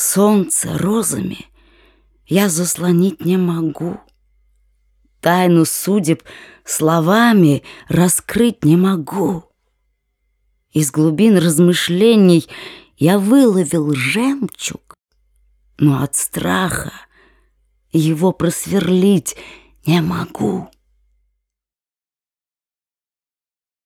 Солнце розами я заслонить не могу. Тайну судеб словами раскрыть не могу. Из глубин размышлений я выловил жемчуг, но от страха его просверлить не могу.